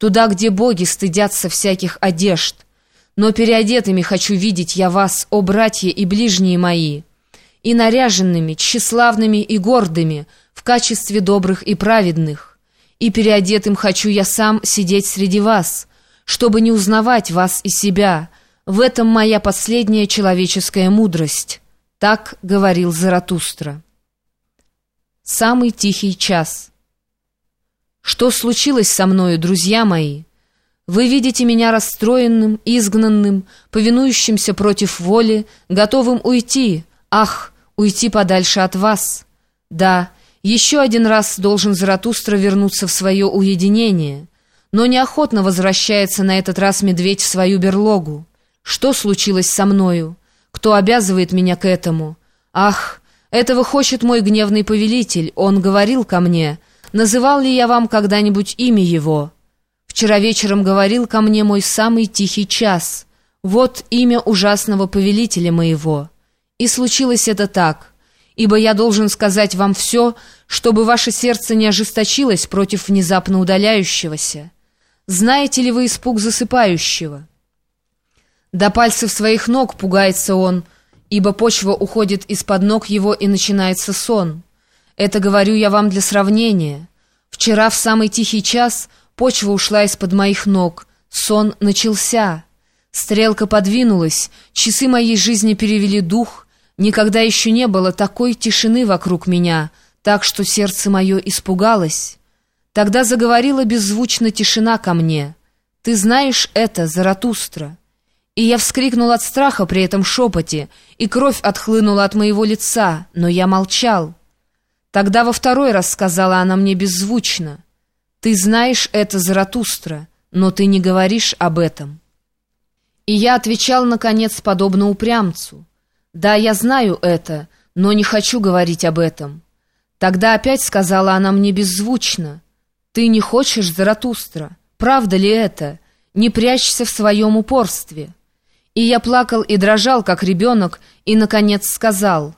туда, где боги стыдятся всяких одежд. Но переодетыми хочу видеть я вас, о братья и ближние мои, и наряженными, тщеславными и гордыми, в качестве добрых и праведных. И переодетым хочу я сам сидеть среди вас, чтобы не узнавать вас и себя. В этом моя последняя человеческая мудрость». Так говорил Заратустра. Самый тихий час. Что случилось со мною, друзья мои? Вы видите меня расстроенным, изгнанным, повинующимся против воли, готовым уйти. Ах, уйти подальше от вас. Да, еще один раз должен Заратустра вернуться в свое уединение, но неохотно возвращается на этот раз медведь в свою берлогу. Что случилось со мною? Кто обязывает меня к этому? Ах, этого хочет мой гневный повелитель. Он говорил ко мне, называл ли я вам когда-нибудь имя его? Вчера вечером говорил ко мне мой самый тихий час. Вот имя ужасного повелителя моего. И случилось это так, ибо я должен сказать вам все, чтобы ваше сердце не ожесточилось против внезапно удаляющегося. Знаете ли вы испуг засыпающего?» До пальцев своих ног пугается он, ибо почва уходит из-под ног его и начинается сон. Это говорю я вам для сравнения. Вчера в самый тихий час почва ушла из-под моих ног, сон начался. Стрелка подвинулась, часы моей жизни перевели дух, никогда еще не было такой тишины вокруг меня, так что сердце мое испугалось. Тогда заговорила беззвучно тишина ко мне. «Ты знаешь это, Заратустра?» И я вскрикнул от страха при этом шепоте, и кровь отхлынула от моего лица, но я молчал. Тогда во второй раз сказала она мне беззвучно, «Ты знаешь это, Заратустра, но ты не говоришь об этом». И я отвечал, наконец, подобно упрямцу, «Да, я знаю это, но не хочу говорить об этом». Тогда опять сказала она мне беззвучно, «Ты не хочешь, Заратустра? Правда ли это? Не прячься в своем упорстве». И я плакал и дрожал, как ребенок, и, наконец, сказал,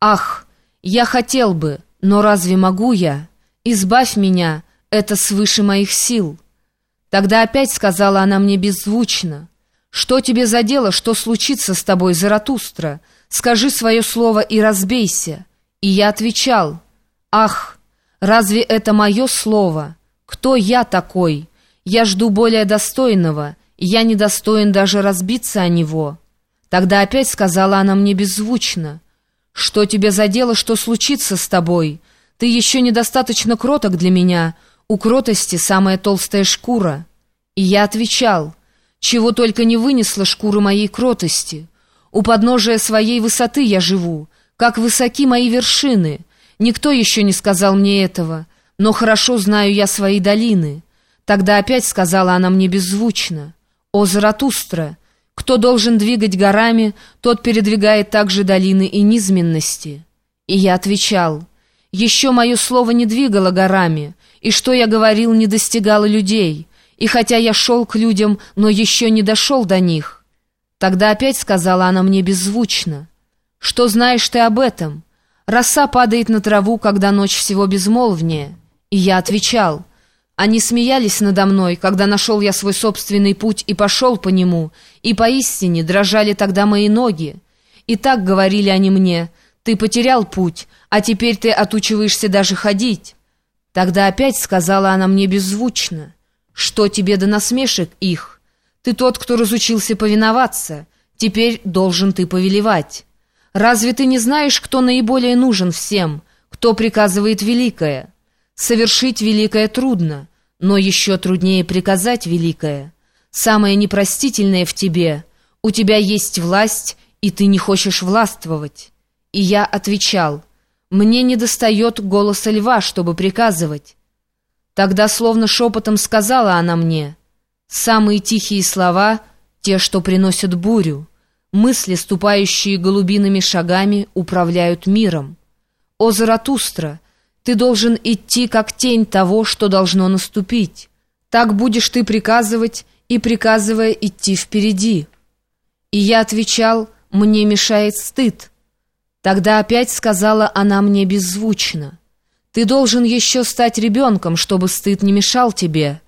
«Ах, я хотел бы, но разве могу я? Избавь меня, это свыше моих сил». Тогда опять сказала она мне беззвучно, «Что тебе за дело, что случится с тобой, Заратустра? Скажи свое слово и разбейся». И я отвечал, «Ах, разве это мое слово? Кто я такой? Я жду более достойного» я недостоин даже разбиться о него. Тогда опять сказала она мне беззвучно, «Что тебе за дело, что случится с тобой? Ты еще недостаточно кроток для меня, у кротости самая толстая шкура». И я отвечал, «Чего только не вынесла шкура моей кротости. У подножия своей высоты я живу, как высоки мои вершины. Никто еще не сказал мне этого, но хорошо знаю я свои долины». Тогда опять сказала она мне беззвучно, «О, Заратустра! Кто должен двигать горами, тот передвигает также долины и низменности». И я отвечал, «Еще мое слово не двигало горами, и что я говорил, не достигало людей, и хотя я шел к людям, но еще не дошел до них». Тогда опять сказала она мне беззвучно, «Что знаешь ты об этом? Роса падает на траву, когда ночь всего безмолвнее». И я отвечал, — они смеялись надо мной, когда нашел я свой собственный путь и пошел по нему, и поистине дрожали тогда мои ноги. И так говорили они мне, «Ты потерял путь, а теперь ты отучиваешься даже ходить». Тогда опять сказала она мне беззвучно, «Что тебе до насмешек их? Ты тот, кто разучился повиноваться, теперь должен ты повелевать. Разве ты не знаешь, кто наиболее нужен всем, кто приказывает великое?» Совершить великое трудно, но еще труднее приказать великое. Самое непростительное в тебе — у тебя есть власть, и ты не хочешь властвовать. И я отвечал, мне не достает голоса льва, чтобы приказывать. Тогда словно шепотом сказала она мне, самые тихие слова — те, что приносят бурю. Мысли, ступающие голубиными шагами, управляют миром. О, Заратустра! Ты должен идти как тень того, что должно наступить. Так будешь ты приказывать и, приказывая, идти впереди. И я отвечал, мне мешает стыд. Тогда опять сказала она мне беззвучно. Ты должен еще стать ребенком, чтобы стыд не мешал тебе.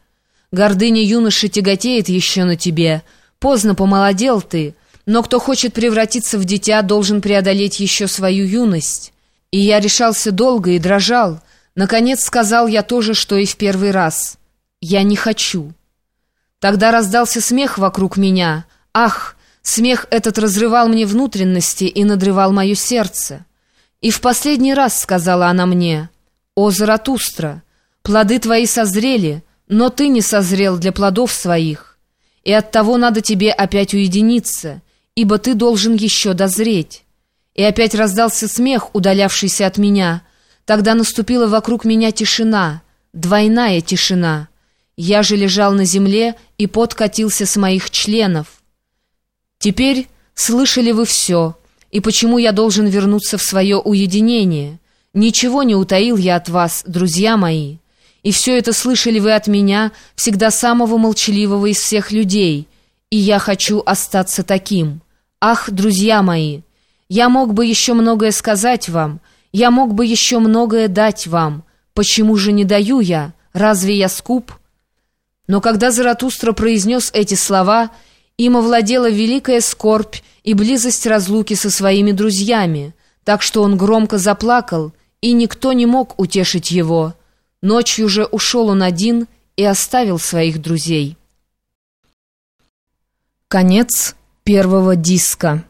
Гордыня юноши тяготеет еще на тебе. Поздно помолодел ты, но кто хочет превратиться в дитя, должен преодолеть еще свою юность. И я решался долго и дрожал. Наконец сказал я то же, что и в первый раз. Я не хочу. Тогда раздался смех вокруг меня. Ах, смех этот разрывал мне внутренности и надрывал мое сердце. И в последний раз сказала она мне, «О, Заратустра, плоды твои созрели, но ты не созрел для плодов своих, и оттого надо тебе опять уединиться, ибо ты должен еще дозреть». И опять раздался смех, удалявшийся от меня. Тогда наступила вокруг меня тишина, двойная тишина. Я же лежал на земле, и пот катился с моих членов. Теперь слышали вы все, и почему я должен вернуться в свое уединение? Ничего не утаил я от вас, друзья мои». И все это слышали вы от меня, всегда самого молчаливого из всех людей. И я хочу остаться таким. Ах, друзья мои, я мог бы еще многое сказать вам, я мог бы еще многое дать вам. Почему же не даю я? Разве я скуп? Но когда Заратустра произнес эти слова, им овладела великая скорбь и близость разлуки со своими друзьями, так что он громко заплакал, и никто не мог утешить его». Ночью же ушел он один и оставил своих друзей. Конец первого диска